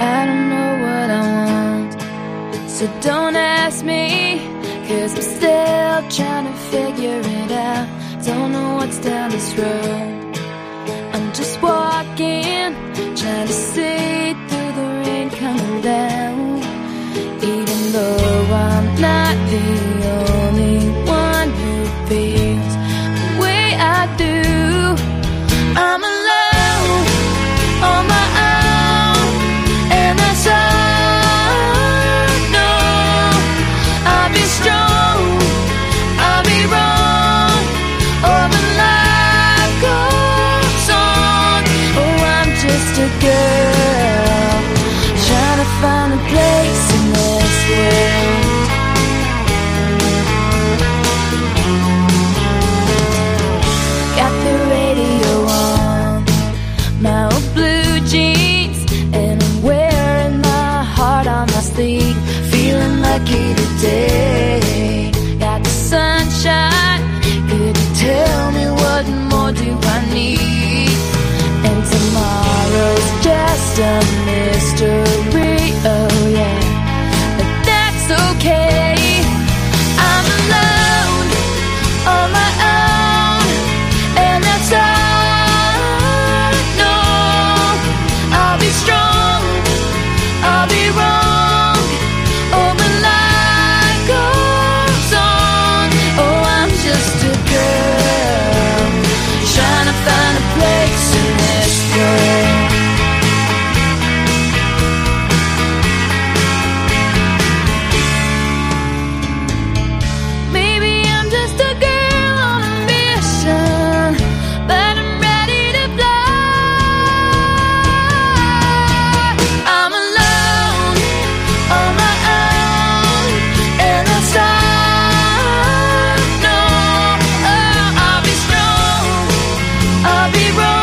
I don't know what I want. So don't ask me, cause I'm still trying to figure it out. Don't know what's down this road. I'm just walking, trying to see. together. I'll be wrong.